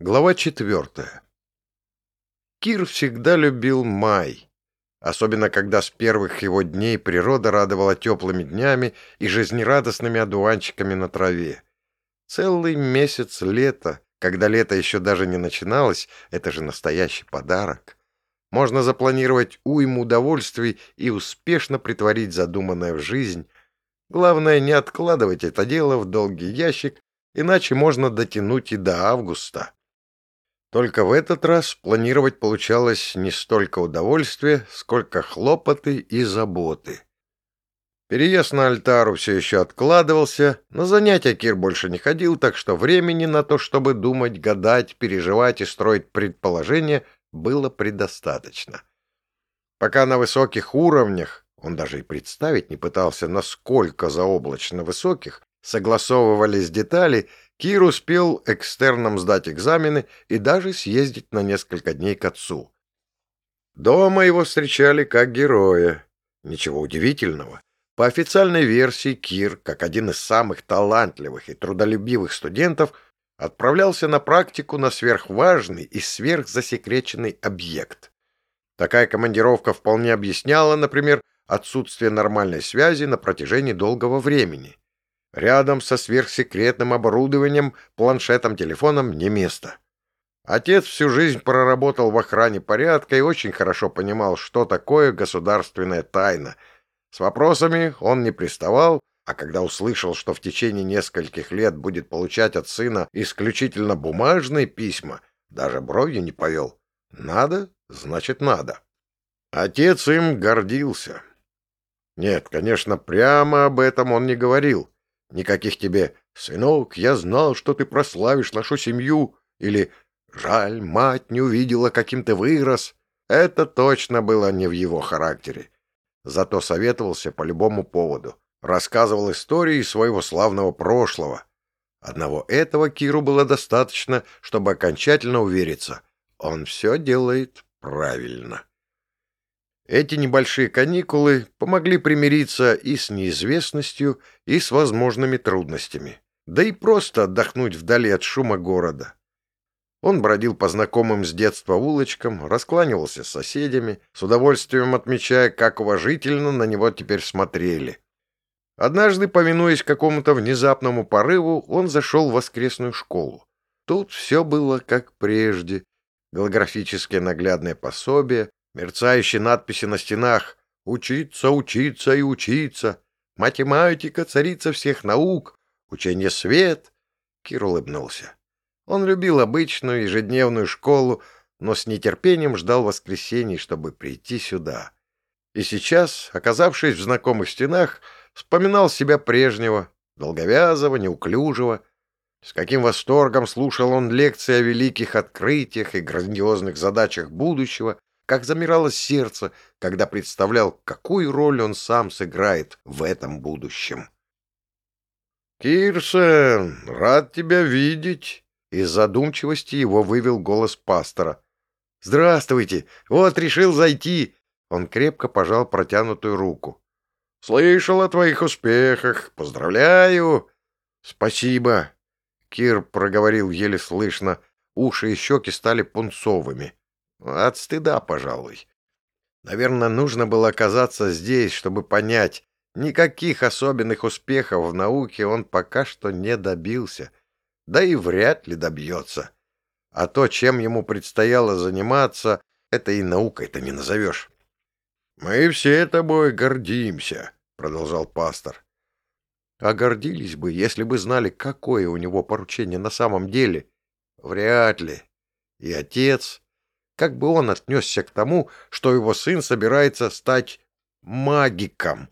Глава четвертая. Кир всегда любил май, особенно когда с первых его дней природа радовала теплыми днями и жизнерадостными одуванчиками на траве. Целый месяц лета, когда лето еще даже не начиналось, это же настоящий подарок. Можно запланировать уйму удовольствий и успешно притворить задуманное в жизнь. Главное, не откладывать это дело в долгий ящик, иначе можно дотянуть и до августа. Только в этот раз планировать получалось не столько удовольствия, сколько хлопоты и заботы. Переезд на Альтару все еще откладывался, на занятия Кир больше не ходил, так что времени на то, чтобы думать, гадать, переживать и строить предположения, было предостаточно. Пока на высоких уровнях, он даже и представить не пытался, насколько заоблачно высоких, согласовывались детали, Кир успел экстерном сдать экзамены и даже съездить на несколько дней к отцу. Дома его встречали как героя. Ничего удивительного. По официальной версии Кир, как один из самых талантливых и трудолюбивых студентов, отправлялся на практику на сверхважный и сверхзасекреченный объект. Такая командировка вполне объясняла, например, отсутствие нормальной связи на протяжении долгого времени. Рядом со сверхсекретным оборудованием, планшетом, телефоном не место. Отец всю жизнь проработал в охране порядка и очень хорошо понимал, что такое государственная тайна. С вопросами он не приставал, а когда услышал, что в течение нескольких лет будет получать от сына исключительно бумажные письма, даже бровью не повел. Надо, значит надо. Отец им гордился. Нет, конечно, прямо об этом он не говорил. Никаких тебе «Сынок, я знал, что ты прославишь нашу семью» или «Жаль, мать не увидела, каким ты вырос». Это точно было не в его характере. Зато советовался по любому поводу. Рассказывал истории своего славного прошлого. Одного этого Киру было достаточно, чтобы окончательно увериться. Он все делает правильно. Эти небольшие каникулы помогли примириться и с неизвестностью, и с возможными трудностями, да и просто отдохнуть вдали от шума города. Он бродил по знакомым с детства улочкам, раскланивался с соседями, с удовольствием отмечая, как уважительно на него теперь смотрели. Однажды, повинуясь какому-то внезапному порыву, он зашел в воскресную школу. Тут все было как прежде. Голографические наглядные пособия, Мерцающие надписи на стенах «Учиться, учиться и учиться», «Математика, царица всех наук», «Учение свет». Кир улыбнулся. Он любил обычную ежедневную школу, но с нетерпением ждал воскресений, чтобы прийти сюда. И сейчас, оказавшись в знакомых стенах, вспоминал себя прежнего, долговязого, неуклюжего. С каким восторгом слушал он лекции о великих открытиях и грандиозных задачах будущего, как замирало сердце, когда представлял, какую роль он сам сыграет в этом будущем. «Кирсен, рад тебя видеть!» Из задумчивости его вывел голос пастора. «Здравствуйте! Вот решил зайти!» Он крепко пожал протянутую руку. «Слышал о твоих успехах. Поздравляю!» «Спасибо!» Кир проговорил еле слышно. Уши и щеки стали пунцовыми. От стыда, пожалуй. Наверное, нужно было оказаться здесь, чтобы понять, никаких особенных успехов в науке он пока что не добился, да и вряд ли добьется. А то, чем ему предстояло заниматься, это и наукой-то не назовешь. «Мы все тобой гордимся», — продолжал пастор. А гордились бы, если бы знали, какое у него поручение на самом деле. Вряд ли. И отец, как бы он отнесся к тому, что его сын собирается стать магиком?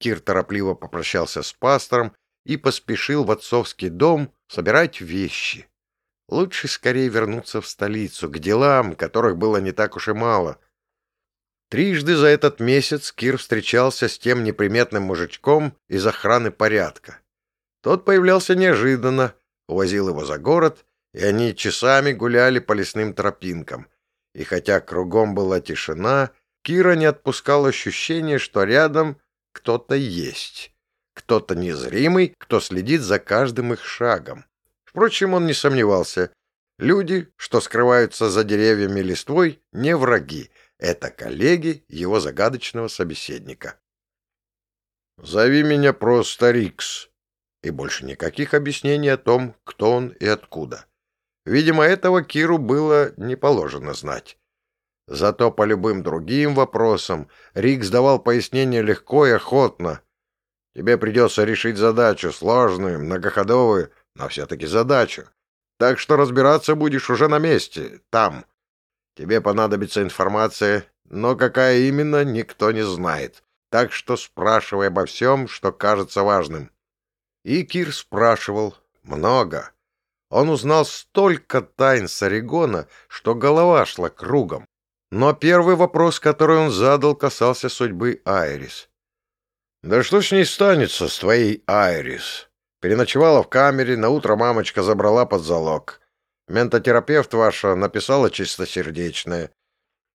Кир торопливо попрощался с пастором и поспешил в отцовский дом собирать вещи. Лучше скорее вернуться в столицу, к делам, которых было не так уж и мало. Трижды за этот месяц Кир встречался с тем неприметным мужичком из охраны порядка. Тот появлялся неожиданно, увозил его за город и они часами гуляли по лесным тропинкам. И хотя кругом была тишина, Кира не отпускал ощущение, что рядом кто-то есть. Кто-то незримый, кто следит за каждым их шагом. Впрочем, он не сомневался. Люди, что скрываются за деревьями листвой, не враги. Это коллеги его загадочного собеседника. «Зови меня просто Рикс», и больше никаких объяснений о том, кто он и откуда. Видимо, этого Киру было не положено знать. Зато по любым другим вопросам Рикс давал пояснения легко и охотно. Тебе придется решить задачу, сложную, многоходовую, но все-таки задачу. Так что разбираться будешь уже на месте, там. Тебе понадобится информация, но какая именно, никто не знает. Так что спрашивай обо всем, что кажется важным. И Кир спрашивал много. Он узнал столько тайн с Орегона, что голова шла кругом. Но первый вопрос, который он задал, касался судьбы Айрис. «Да что с ней станется, с твоей Айрис?» Переночевала в камере, на утро мамочка забрала под залог. Ментотерапевт ваша написала чистосердечное.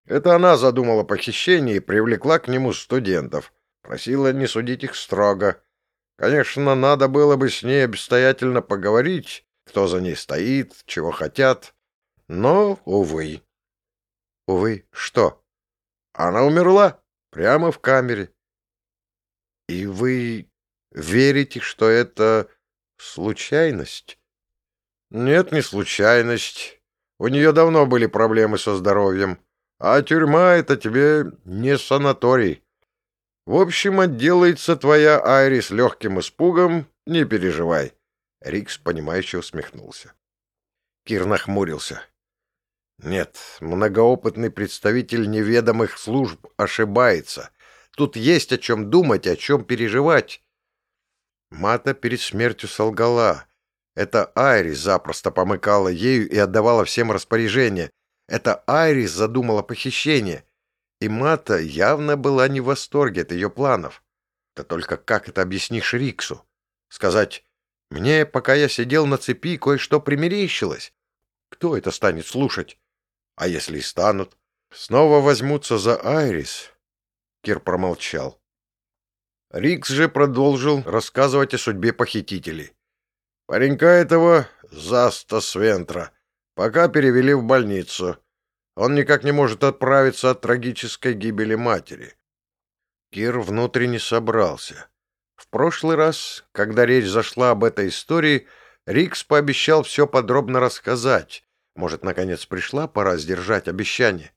Это она задумала похищение и привлекла к нему студентов. Просила не судить их строго. Конечно, надо было бы с ней обстоятельно поговорить, кто за ней стоит, чего хотят. Но, увы. Увы, что? Она умерла прямо в камере. И вы верите, что это случайность? Нет, не случайность. У нее давно были проблемы со здоровьем. А тюрьма — это тебе не санаторий. В общем, отделается твоя Айрис легким испугом, не переживай. Рикс, понимающе усмехнулся. Кир нахмурился. Нет, многоопытный представитель неведомых служб ошибается. Тут есть о чем думать, о чем переживать. Мата перед смертью солгала. Это Айрис запросто помыкала ею и отдавала всем распоряжения. Это Айрис задумала похищение. И Мата явно была не в восторге от ее планов. Да только как это объяснишь Риксу? Сказать, мне, пока я сидел на цепи, кое-что примерещилось. Кто это станет слушать? А если и станут? Снова возьмутся за Айрис. Кир промолчал. Рикс же продолжил рассказывать о судьбе похитителей. Паренька этого Заста Свентра пока перевели в больницу. Он никак не может отправиться от трагической гибели матери. Кир внутренне собрался. В прошлый раз, когда речь зашла об этой истории, Рикс пообещал все подробно рассказать. Может, наконец пришла пора сдержать обещание.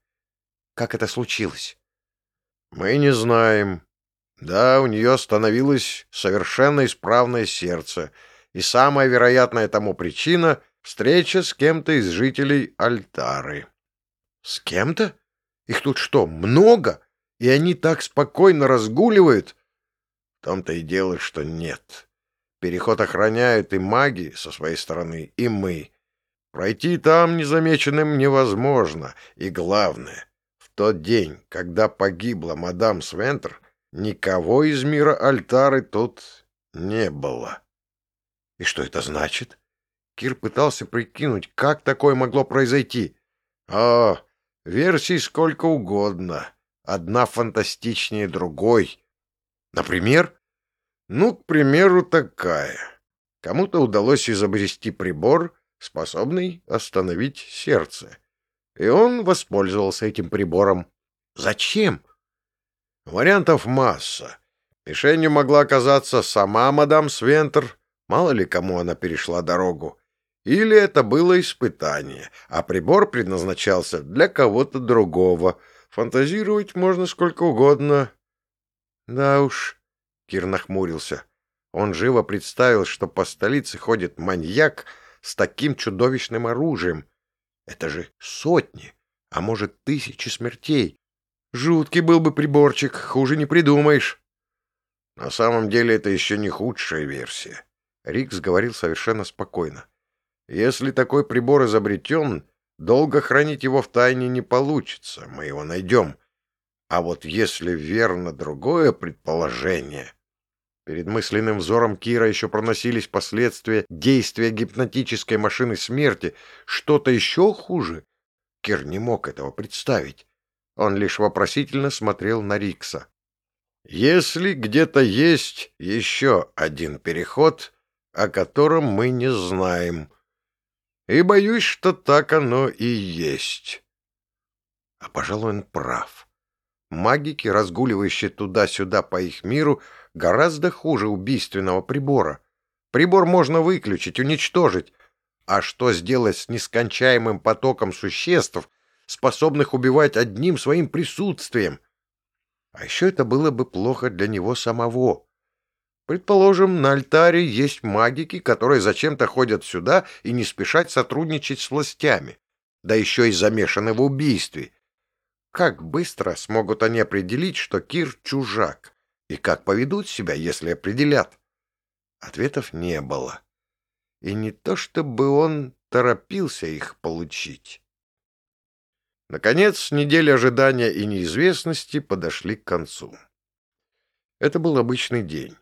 Как это случилось? Мы не знаем. Да, у нее становилось совершенно исправное сердце — и самая вероятная тому причина — встреча с кем-то из жителей Альтары. С кем-то? Их тут что, много? И они так спокойно разгуливают? Том-то и дело, что нет. Переход охраняют и маги со своей стороны, и мы. Пройти там незамеченным невозможно. И главное, в тот день, когда погибла мадам Свентер, никого из мира Альтары тут не было. И что это значит? Кир пытался прикинуть, как такое могло произойти. О, версий сколько угодно. Одна фантастичнее другой. Например? Ну, к примеру, такая. Кому-то удалось изобрести прибор, способный остановить сердце. И он воспользовался этим прибором. Зачем? Вариантов масса. Мишенью могла оказаться сама мадам Свентер, Мало ли кому она перешла дорогу. Или это было испытание, а прибор предназначался для кого-то другого. Фантазировать можно сколько угодно. Да уж, Кир нахмурился. Он живо представил, что по столице ходит маньяк с таким чудовищным оружием. Это же сотни, а может тысячи смертей. Жуткий был бы приборчик, хуже не придумаешь. На самом деле это еще не худшая версия. Рикс говорил совершенно спокойно. «Если такой прибор изобретен, долго хранить его в тайне не получится, мы его найдем. А вот если верно другое предположение...» Перед мысленным взором Кира еще проносились последствия действия гипнотической машины смерти. Что-то еще хуже? Кир не мог этого представить. Он лишь вопросительно смотрел на Рикса. «Если где-то есть еще один переход, о котором мы не знаем. И боюсь, что так оно и есть. А, пожалуй, он прав. Магики, разгуливающие туда-сюда по их миру, гораздо хуже убийственного прибора. Прибор можно выключить, уничтожить. А что сделать с нескончаемым потоком существ, способных убивать одним своим присутствием? А еще это было бы плохо для него самого. Предположим, на альтаре есть магики, которые зачем-то ходят сюда и не спешат сотрудничать с властями, да еще и замешаны в убийстве. Как быстро смогут они определить, что Кир чужак? И как поведут себя, если определят? Ответов не было. И не то чтобы он торопился их получить. Наконец, недели ожидания и неизвестности подошли к концу. Это был обычный день.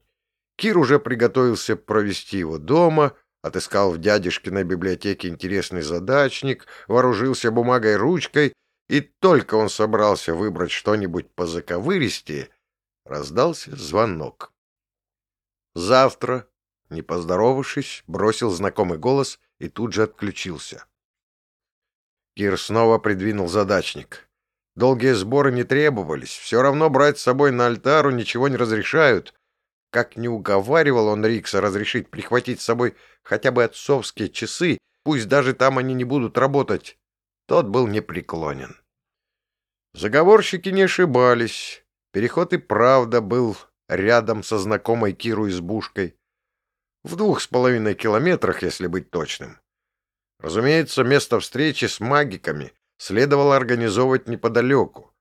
Кир уже приготовился провести его дома, отыскал в дядюшкиной библиотеке интересный задачник, вооружился бумагой и только он собрался выбрать что-нибудь по заковыристее, раздался звонок. «Завтра», не поздоровавшись, бросил знакомый голос и тут же отключился. Кир снова придвинул задачник. Долгие сборы не требовались, все равно брать с собой на альтару ничего не разрешают, как не уговаривал он Рикса разрешить прихватить с собой хотя бы отцовские часы, пусть даже там они не будут работать, тот был непреклонен. Заговорщики не ошибались. Переход и правда был рядом со знакомой Киру избушкой. В двух с половиной километрах, если быть точным. Разумеется, место встречи с магиками следовало организовывать неподалеку.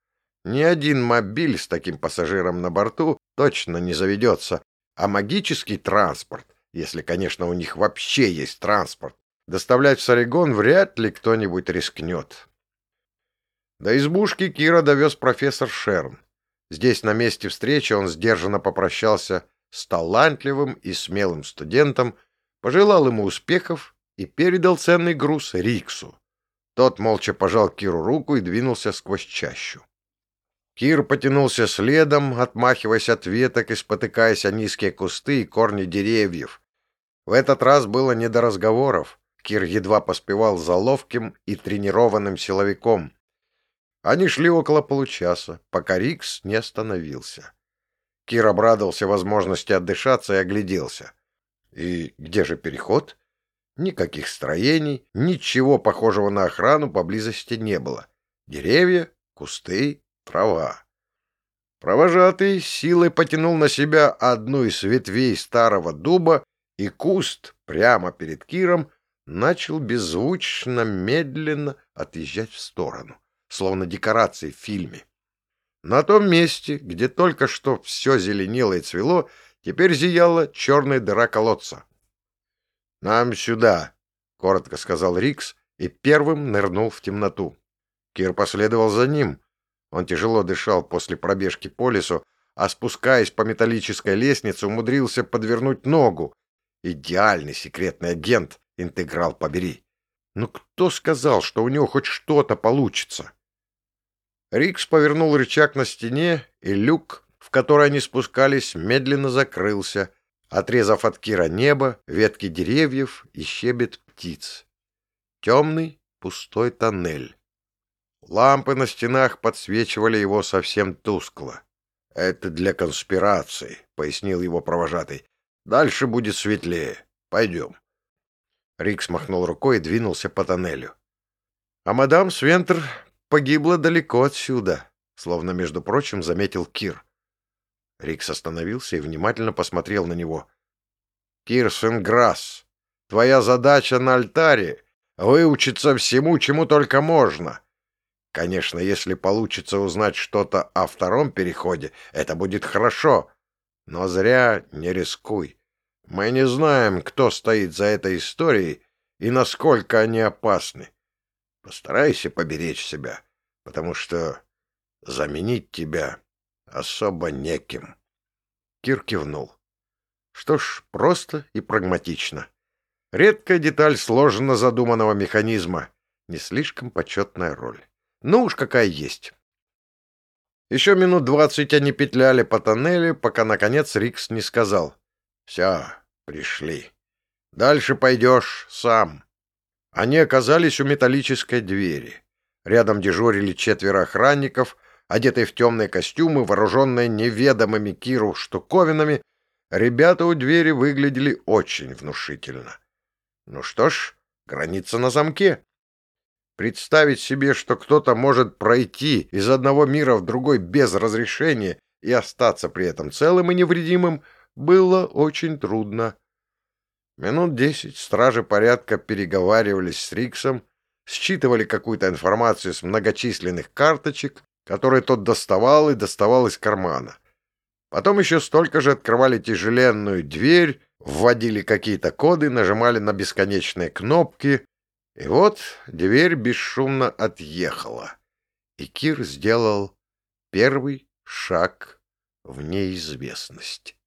Ни один мобиль с таким пассажиром на борту точно не заведется, а магический транспорт, если, конечно, у них вообще есть транспорт, доставлять в Сарегон вряд ли кто-нибудь рискнет. До избушки Кира довез профессор Шерн. Здесь, на месте встречи, он сдержанно попрощался с талантливым и смелым студентом, пожелал ему успехов и передал ценный груз Риксу. Тот молча пожал Киру руку и двинулся сквозь чащу. Кир потянулся следом, отмахиваясь от веток и спотыкаясь о низкие кусты и корни деревьев. В этот раз было не до разговоров. Кир едва поспевал за ловким и тренированным силовиком. Они шли около получаса, пока Рикс не остановился. Кир обрадовался возможности отдышаться и огляделся. И где же переход? Никаких строений, ничего похожего на охрану поблизости не было. Деревья, кусты, трава. Провожатый силой потянул на себя одну из ветвей старого дуба, и куст прямо перед Киром начал беззвучно, медленно отъезжать в сторону, словно декорации в фильме. На том месте, где только что все зеленело и цвело, теперь зияла черная дыра колодца. «Нам сюда», — коротко сказал Рикс и первым нырнул в темноту. Кир последовал за ним. Он тяжело дышал после пробежки по лесу, а спускаясь по металлической лестнице, умудрился подвернуть ногу. Идеальный секретный агент, интеграл побери. Ну кто сказал, что у него хоть что-то получится? Рикс повернул рычаг на стене, и люк, в который они спускались, медленно закрылся, отрезав от Кира небо, ветки деревьев и щебет птиц. Темный пустой тоннель. Лампы на стенах подсвечивали его совсем тускло. «Это для конспирации», — пояснил его провожатый. «Дальше будет светлее. Пойдем». Рикс махнул рукой и двинулся по тоннелю. А мадам Свентер погибла далеко отсюда, словно, между прочим, заметил Кир. Рикс остановился и внимательно посмотрел на него. «Кир Сенграсс, твоя задача на альтаре — выучиться всему, чему только можно. Конечно, если получится узнать что-то о втором переходе, это будет хорошо. Но зря не рискуй. Мы не знаем, кто стоит за этой историей и насколько они опасны. Постарайся поберечь себя, потому что заменить тебя особо неким. Кир кивнул. Что ж, просто и прагматично. Редкая деталь сложно задуманного механизма, не слишком почетная роль. Ну уж какая есть. Еще минут двадцать они петляли по тоннелю, пока, наконец, Рикс не сказал. «Все, пришли. Дальше пойдешь сам». Они оказались у металлической двери. Рядом дежурили четверо охранников, одетые в темные костюмы, вооруженные неведомыми Киру штуковинами. Ребята у двери выглядели очень внушительно. Ну что ж, граница на замке. Представить себе, что кто-то может пройти из одного мира в другой без разрешения и остаться при этом целым и невредимым, было очень трудно. Минут десять стражи порядка переговаривались с Риксом, считывали какую-то информацию с многочисленных карточек, которые тот доставал и доставал из кармана. Потом еще столько же открывали тяжеленную дверь, вводили какие-то коды, нажимали на бесконечные кнопки, и вот дверь бесшумно отъехала, и Кир сделал первый шаг в неизвестность.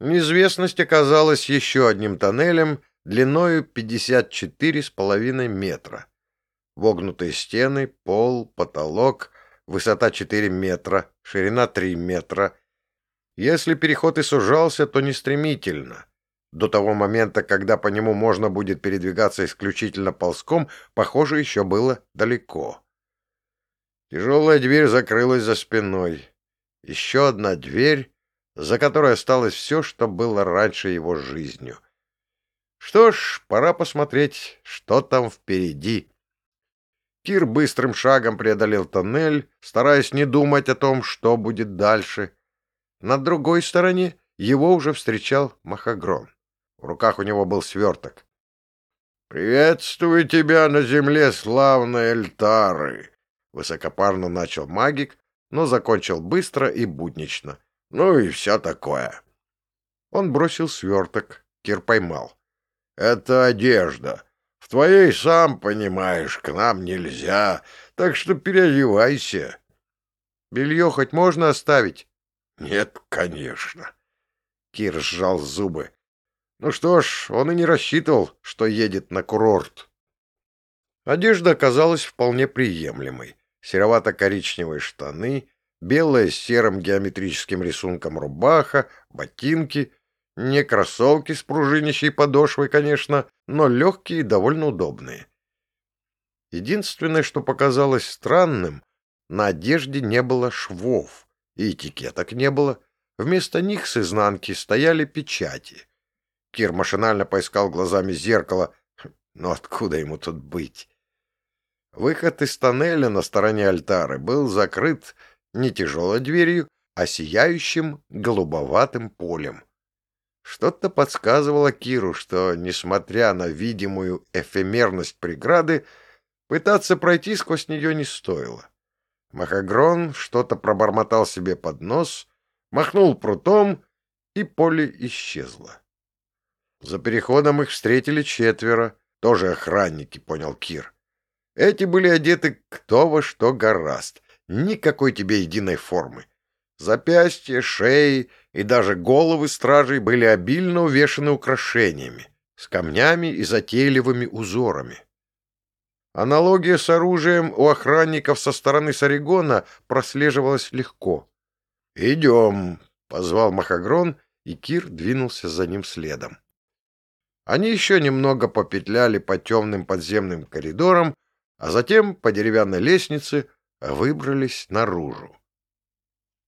Неизвестность оказалась еще одним тоннелем длиною 54,5 метра. Вогнутые стены, пол, потолок, высота 4 метра, ширина 3 метра. Если переход и сужался, то не стремительно. До того момента, когда по нему можно будет передвигаться исключительно ползком, похоже, еще было далеко. Тяжелая дверь закрылась за спиной. Еще одна дверь, за которой осталось все, что было раньше его жизнью. Что ж, пора посмотреть, что там впереди. Кир быстрым шагом преодолел тоннель, стараясь не думать о том, что будет дальше. На другой стороне его уже встречал Махагрон. В руках у него был сверток. «Приветствую тебя на земле, славной Эльтары!» Высокопарно начал магик, но закончил быстро и буднично. «Ну и все такое». Он бросил сверток. Кир поймал. «Это одежда. В твоей, сам понимаешь, к нам нельзя, так что переодевайся». «Белье хоть можно оставить?» «Нет, конечно». Кир сжал зубы. Ну что ж, он и не рассчитывал, что едет на курорт. Одежда оказалась вполне приемлемой. Серовато-коричневые штаны, белая с серым геометрическим рисунком рубаха, ботинки, не кроссовки с пружинищей подошвой, конечно, но легкие и довольно удобные. Единственное, что показалось странным, на одежде не было швов, и этикеток не было. Вместо них с изнанки стояли печати. Кир машинально поискал глазами зеркало. Но откуда ему тут быть? Выход из тоннеля на стороне альтары был закрыт не тяжелой дверью, а сияющим голубоватым полем. Что-то подсказывало Киру, что, несмотря на видимую эфемерность преграды, пытаться пройти сквозь нее не стоило. Махагрон что-то пробормотал себе под нос, махнул прутом, и поле исчезло. За переходом их встретили четверо, тоже охранники, понял Кир. Эти были одеты кто во что гораст, никакой тебе единой формы. Запястья, шеи и даже головы стражей были обильно увешаны украшениями, с камнями и затейливыми узорами. Аналогия с оружием у охранников со стороны Саригона прослеживалась легко. «Идем», — позвал Махагрон, и Кир двинулся за ним следом. Они еще немного попетляли по темным подземным коридорам, а затем по деревянной лестнице выбрались наружу.